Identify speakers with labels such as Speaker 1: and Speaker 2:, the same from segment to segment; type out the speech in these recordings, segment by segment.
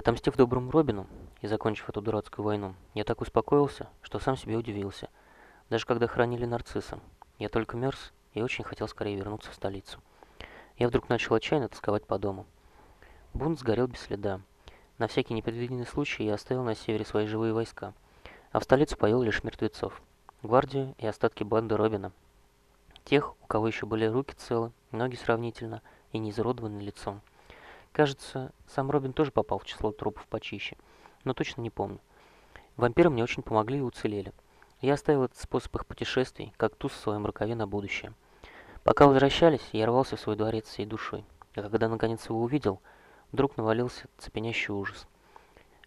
Speaker 1: Отомстив доброму Робину и закончив эту дурацкую войну, я так успокоился, что сам себе удивился. Даже когда хранили нарцисса, я только мерз и очень хотел скорее вернуться в столицу. Я вдруг начал отчаянно тосковать по дому. Бунт сгорел без следа. На всякий непредвиденный случай я оставил на севере свои живые войска, а в столицу повел лишь мертвецов, гвардию и остатки банды Робина. Тех, у кого еще были руки целы, ноги сравнительно и не изуродованы лицом. Кажется, сам Робин тоже попал в число трупов почище, но точно не помню. Вампиры мне очень помогли и уцелели. Я оставил этот способ их путешествий, как туз в своем рукаве на будущее. Пока возвращались, я рвался в свой дворец всей душой, а когда наконец его увидел, вдруг навалился цепенящий ужас,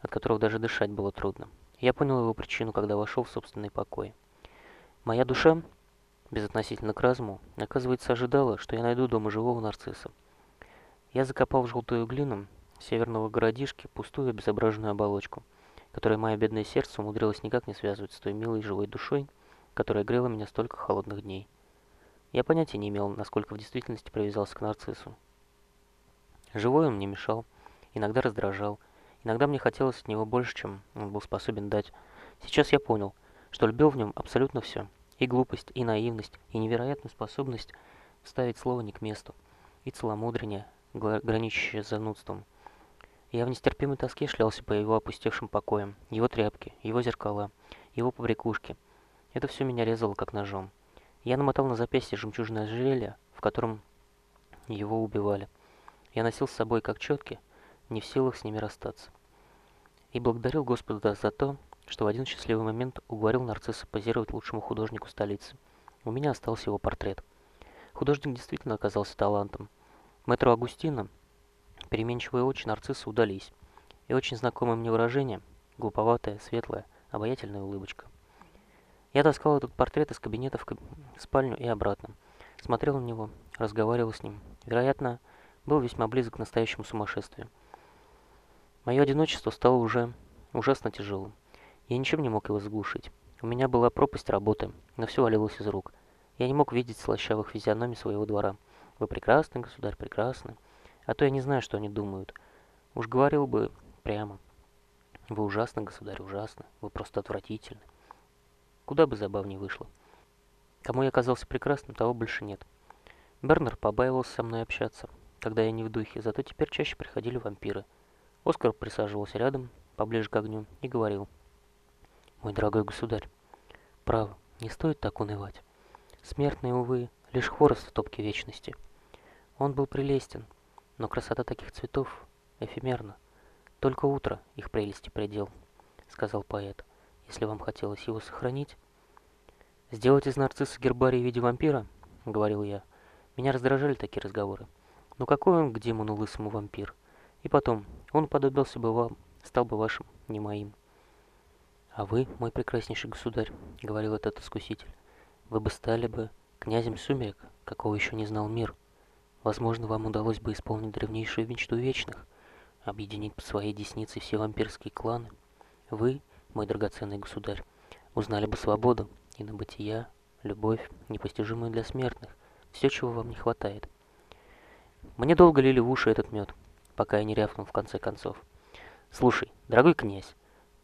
Speaker 1: от которого даже дышать было трудно. Я понял его причину, когда вошел в собственный покой. Моя душа, безотносительно к разуму, оказывается, ожидала, что я найду дома живого нарцисса. Я закопал в желтую глину северного городишки пустую обезображенную оболочку, которая мое бедное сердце умудрилось никак не связывать с той милой живой душой, которая грела меня столько холодных дней. Я понятия не имел, насколько в действительности привязался к нарциссу. Живой он мне мешал, иногда раздражал, иногда мне хотелось от него больше, чем он был способен дать. Сейчас я понял, что любил в нем абсолютно все. И глупость, и наивность, и невероятную способность вставить слово не к месту, и целомудрение, граничащее с занудством. Я в нестерпимой тоске шлялся по его опустевшим покоям, его тряпки, его зеркала, его побрякушки. Это все меня резало как ножом. Я намотал на запястье жемчужное ожерелье, в котором его убивали. Я носил с собой как четки, не в силах с ними расстаться. И благодарил Господа за то, что в один счастливый момент уговорил нарцисса позировать лучшему художнику столицы. У меня остался его портрет. Художник действительно оказался талантом. Мэтру Агустина переменчивые очи нарцисса удались, и очень знакомое мне выражение, глуповатая, светлая, обаятельная улыбочка. Я таскал этот портрет из кабинета в, каб... в спальню и обратно. Смотрел на него, разговаривал с ним. Вероятно, был весьма близок к настоящему сумасшествию. Мое одиночество стало уже ужасно тяжелым. Я ничем не мог его заглушить. У меня была пропасть работы, но все валилось из рук. Я не мог видеть слащавых физиономий своего двора. Вы прекрасный, государь, прекрасный. А то я не знаю, что они думают. Уж говорил бы прямо. Вы ужасны, государь, ужасно. Вы просто отвратительны. Куда бы забавнее вышло. Кому я оказался прекрасным, того больше нет. Бернер побаивался со мной общаться, когда я не в духе, зато теперь чаще приходили вампиры. Оскар присаживался рядом, поближе к огню, и говорил. «Мой дорогой государь, право, не стоит так унывать. Смертные, увы, лишь хворост в топке вечности. Он был прелестен, но красота таких цветов эфемерна. Только утро их прелести предел, сказал поэт. Если вам хотелось его сохранить, сделать из нарцисса гербарий в виде вампира, говорил я. Меня раздражали такие разговоры. Ну какой он к демону лысому вампир? И потом, он подобился бы вам, стал бы вашим, не моим. А вы, мой прекраснейший государь, говорил этот искуситель, вы бы стали бы князем сумерек, какого еще не знал мир. Возможно, вам удалось бы исполнить древнейшую мечту вечных, объединить под своей десницей все вампирские кланы. Вы, мой драгоценный государь, узнали бы свободу и на бытия, любовь, непостижимую для смертных, все, чего вам не хватает. Мне долго лили в уши этот мед, пока я не рявкнул в конце концов. Слушай, дорогой князь,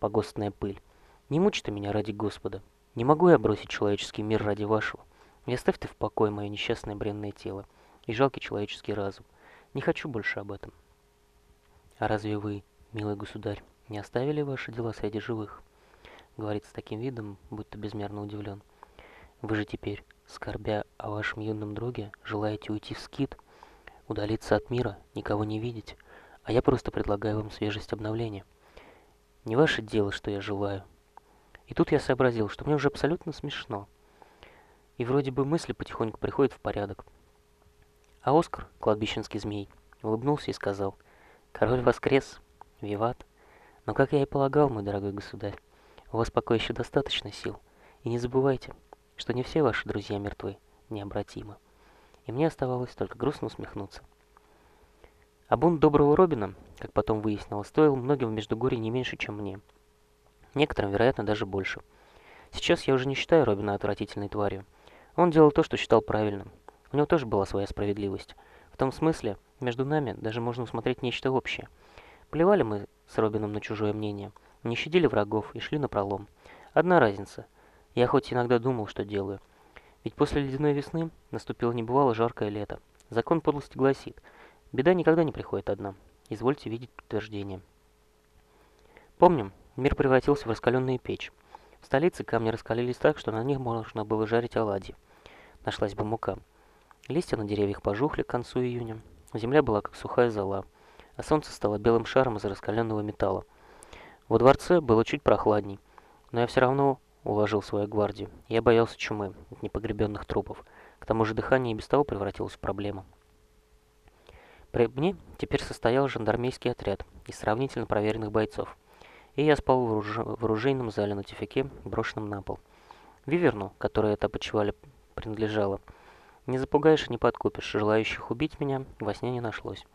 Speaker 1: погостная пыль, не мучь ты меня ради Господа. Не могу я бросить человеческий мир ради вашего. И оставь ты в покое мое несчастное бренное тело и жалкий человеческий разум. Не хочу больше об этом. А разве вы, милый государь, не оставили ваши дела среди живых? Говорит с таким видом, будто безмерно удивлен. Вы же теперь, скорбя о вашем юном друге, желаете уйти в скит, удалиться от мира, никого не видеть, а я просто предлагаю вам свежесть обновления. Не ваше дело, что я желаю. И тут я сообразил, что мне уже абсолютно смешно. И вроде бы мысли потихоньку приходят в порядок. А Оскар, кладбищенский змей, улыбнулся и сказал, «Король воскрес, виват. Но, как я и полагал, мой дорогой государь, у вас пока еще достаточно сил. И не забывайте, что не все ваши друзья мертвы, необратимо». И мне оставалось только грустно усмехнуться. А бунт доброго Робина, как потом выяснилось, стоил многим в Междугорье не меньше, чем мне. Некоторым, вероятно, даже больше. Сейчас я уже не считаю Робина отвратительной тварью. Он делал то, что считал правильным, у него тоже была своя справедливость. В том смысле, между нами даже можно усмотреть нечто общее. Плевали мы с Робином на чужое мнение, не щадили врагов и шли на пролом. Одна разница. Я хоть иногда думал, что делаю. Ведь после ледяной весны наступило небывало жаркое лето. Закон подлости гласит, беда никогда не приходит одна. Извольте видеть подтверждение. Помним, мир превратился в раскаленную печь. В столице камни раскалились так, что на них можно было жарить оладьи. Нашлась бы мука. Листья на деревьях пожухли к концу июня. Земля была как сухая зола, а солнце стало белым шаром из раскаленного металла. Во дворце было чуть прохладней, но я все равно уложил свою гвардию. Я боялся чумы от непогребенных трупов. К тому же дыхание и без того превратилось в проблему. При мне теперь состоял жандармейский отряд из сравнительно проверенных бойцов, и я спал в, оруж... в оружейном зале на тюфяке, брошенном на пол. Виверну, которой это почивали, принадлежало, не запугаешь и не подкупишь, желающих убить меня во сне не нашлось.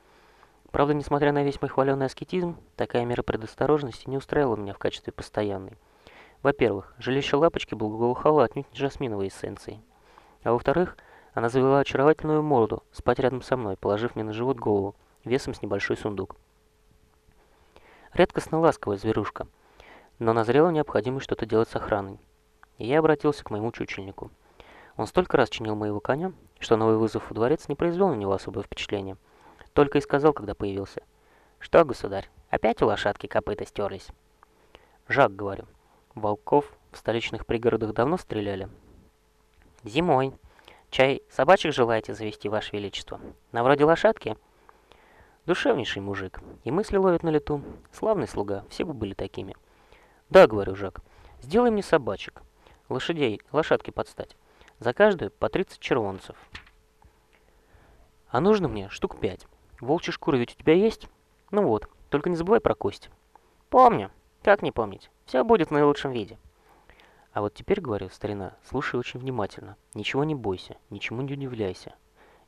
Speaker 1: Правда, несмотря на весь мой хваленый аскетизм, такая мера предосторожности не устраивала меня в качестве постоянной. Во-первых, жилище лапочки благоухало отнюдь не жасминовой эссенцией. А во-вторых, она завела очаровательную морду спать рядом со мной, положив мне на живот голову, весом с небольшой сундук. Редкостно ласковая зверушка, но назрела необходимость что-то делать с охраной. И я обратился к моему чучельнику. Он столько раз чинил моего коня, что новый вызов в дворец не произвел на него особое впечатление – только и сказал, когда появился. «Что, государь, опять у лошадки копыта стерлись?» «Жак, — говорю, — волков в столичных пригородах давно стреляли?» «Зимой. Чай собачек желаете завести, ваше величество? На вроде лошадки?» Душевнейший мужик, и мысли ловит на лету. Славный слуга, все бы были такими. «Да, — говорю, Жак, — сделай мне собачек. Лошадей, лошадки подстать. За каждую по 30 червонцев. А нужно мне штук пять. Волчья шкура ведь у тебя есть? Ну вот, только не забывай про кости. Помню. Как не помнить? Все будет в наилучшем виде. А вот теперь, говорю, старина, слушай очень внимательно. Ничего не бойся, ничему не удивляйся.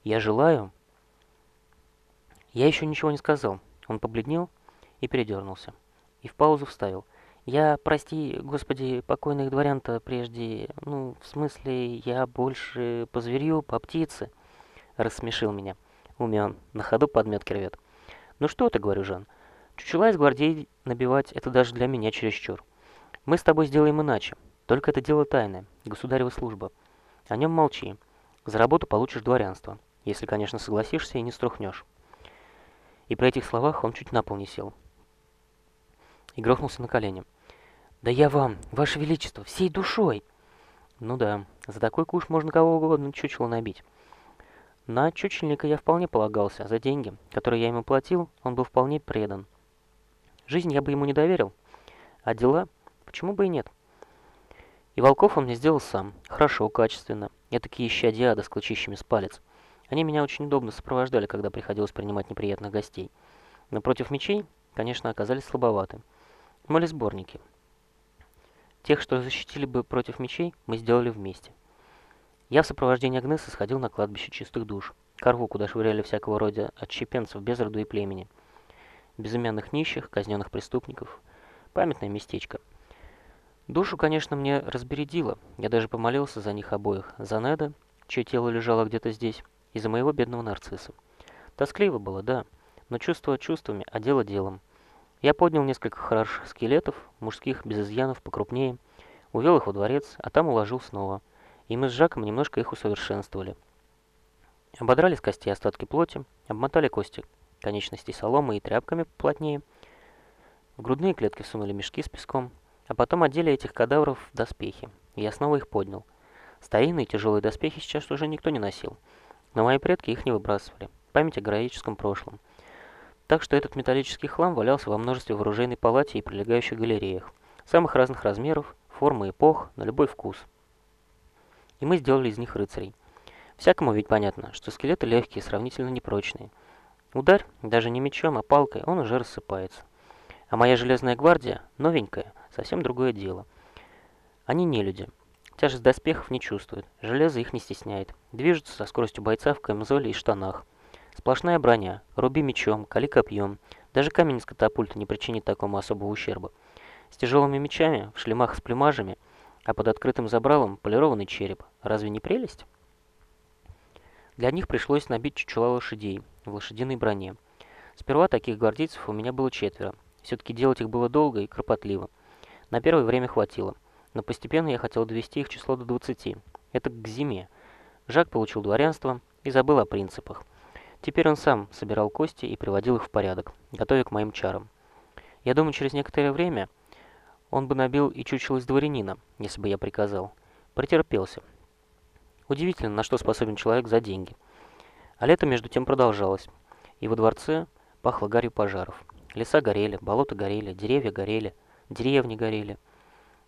Speaker 1: Я желаю... Я еще ничего не сказал. Он побледнел и передернулся. И в паузу вставил. Я, прости, господи, покойных дворян-то прежде... Ну, в смысле, я больше по зверью, по птице. Рассмешил меня. Умен, на ходу подметки рвет. Ну что ты, говорю, Жан. Чучела из гвардей набивать, это даже для меня чересчур. Мы с тобой сделаем иначе. Только это дело тайное, государева служба. О нем молчи. За работу получишь дворянство, если, конечно, согласишься и не струхнешь. И при этих словах он чуть на пол не сел. И грохнулся на колени. «Да я вам, ваше величество, всей душой!» «Ну да, за такой куш можно кого угодно чучело набить». На чучельника я вполне полагался. За деньги, которые я ему платил, он был вполне предан. Жизнь я бы ему не доверил, а дела, почему бы и нет. И волков он мне сделал сам. Хорошо, качественно. Я такие исчадия ада с клычищами с палец. Они меня очень удобно сопровождали, когда приходилось принимать неприятных гостей. Но против мечей, конечно, оказались слабоваты. Моли сборники. Тех, что защитили бы против мечей, мы сделали вместе. Я в сопровождении Агнесы сходил на кладбище чистых душ. Корву, куда швыряли всякого рода отщепенцев без роду и племени. Безымянных нищих, казненных преступников. Памятное местечко. Душу, конечно, мне разбередило. Я даже помолился за них обоих. За Неда, чье тело лежало где-то здесь, и за моего бедного нарцисса. Тоскливо было, да, но чувство чувствами, а дело делом. Я поднял несколько хороших скелетов, мужских, без изъянов, покрупнее, увел их во дворец, а там уложил снова – и мы с Жаком немножко их усовершенствовали. Ободрали с костей остатки плоти, обмотали кости конечностей соломой и тряпками плотнее, в грудные клетки всунули мешки с песком, а потом одели этих кадавров в доспехи. Я снова их поднял. Старинные тяжелые доспехи сейчас уже никто не носил, но мои предки их не выбрасывали. Память о героическом прошлом. Так что этот металлический хлам валялся во множестве в палате и прилегающих галереях, самых разных размеров, формы эпох, на любой вкус и мы сделали из них рыцарей. Всякому ведь понятно, что скелеты легкие, сравнительно непрочные. Ударь, даже не мечом, а палкой, он уже рассыпается. А моя железная гвардия, новенькая, совсем другое дело. Они не люди. Тяжесть доспехов не чувствуют, железо их не стесняет. Движутся со скоростью бойца в камзоле и штанах. Сплошная броня, руби мечом, кали копьем. Даже камень из катапульта не причинит такому особого ущерба. С тяжелыми мечами, в шлемах с плюмажами – а под открытым забралом полированный череп. Разве не прелесть? Для них пришлось набить чучела лошадей в лошадиной броне. Сперва таких гвардейцев у меня было четверо. Все-таки делать их было долго и кропотливо. На первое время хватило, но постепенно я хотел довести их число до 20. Это к зиме. Жак получил дворянство и забыл о принципах. Теперь он сам собирал кости и приводил их в порядок, готовя к моим чарам. Я думаю, через некоторое время он бы набил и чучело из дворянина, если бы я приказал. Претерпелся. Удивительно, на что способен человек за деньги. А лето между тем продолжалось, и во дворце пахло гарью пожаров. Леса горели, болота горели, деревья горели, деревни горели.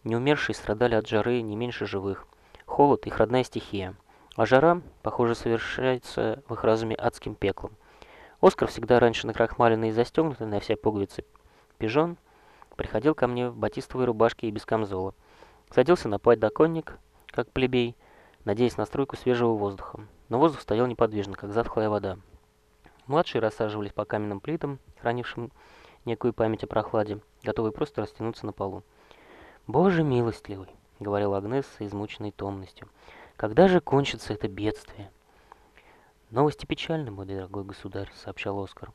Speaker 1: Неумершие страдали от жары не меньше живых. Холод – их родная стихия. А жара, похоже, совершается в их разуме адским пеклом. Оскар, всегда раньше накрахмаленный и застегнутый на все пуговицы пижон, приходил ко мне в батистовой рубашке и без камзола. Садился на подоконник, как плебей, надеясь на струйку свежего воздуха. Но воздух стоял неподвижно, как затхлая вода. Младшие рассаживались по каменным плитам, хранившим некую память о прохладе, готовые просто растянуться на полу. «Боже милостливый!» — говорила Агнесса, измученной томностью. Когда же кончится это бедствие? Новости печальны, мой дорогой государь, сообщал Оскар.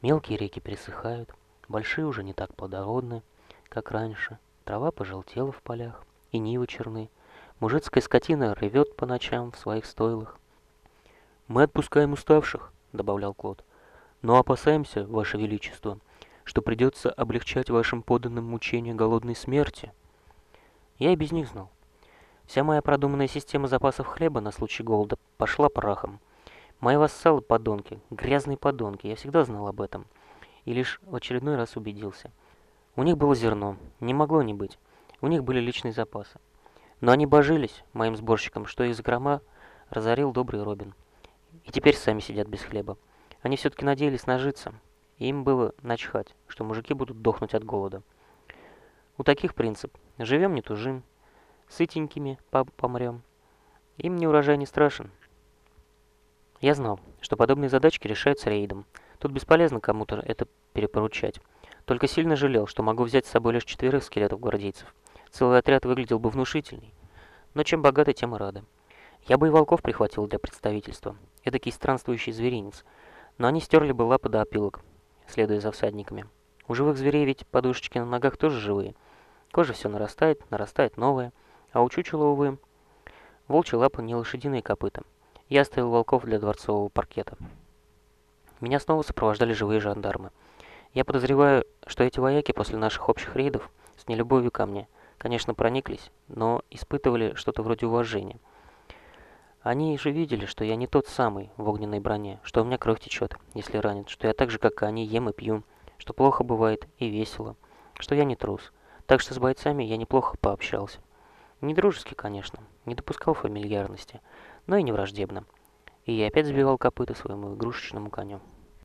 Speaker 1: Мелкие реки пересыхают, большие уже не так плодородны, как раньше. Трава пожелтела в полях, и нивы черны. Мужицкая скотина ревет по ночам в своих стойлах. «Мы отпускаем уставших», — добавлял Клод. «Но опасаемся, Ваше Величество, что придется облегчать вашим подданным мучения голодной смерти». Я и без них знал. Вся моя продуманная система запасов хлеба на случай голода пошла прахом. Мои вассалы – подонки, грязные подонки, я всегда знал об этом. И лишь в очередной раз убедился. У них было зерно, не могло не быть. У них были личные запасы. Но они божились моим сборщикам, что из грома разорил добрый Робин. И теперь сами сидят без хлеба. Они все-таки надеялись нажиться, и им было начхать, что мужики будут дохнуть от голода. У таких принцип – живем не тужим, сытенькими помрем. Им не урожай не страшен. Я знал, что подобные задачки решаются рейдом. Тут бесполезно кому-то это перепоручать. Только сильно жалел, что могу взять с собой лишь четверых скелетов-гвардейцев. Целый отряд выглядел бы внушительней. Но чем богаты, тем и рады. Я бы и волков прихватил для представительства. Эдакий странствующий зверинец. Но они стерли бы лапы до опилок, следуя за всадниками. У живых зверей ведь подушечки на ногах тоже живые. Кожа все нарастает, нарастает новая а у чучела, увы, волчьи лапы не лошадиные копыта. Я оставил волков для дворцового паркета. Меня снова сопровождали живые жандармы. Я подозреваю, что эти вояки после наших общих рейдов с нелюбовью ко мне, конечно, прониклись, но испытывали что-то вроде уважения. Они же видели, что я не тот самый в огненной броне, что у меня кровь течет, если ранит, что я так же, как и они, ем и пью, что плохо бывает и весело, что я не трус. Так что с бойцами я неплохо пообщался. Не дружески, конечно, не допускал фамильярности, но и не враждебно. И я опять сбивал копыта своему игрушечному коню.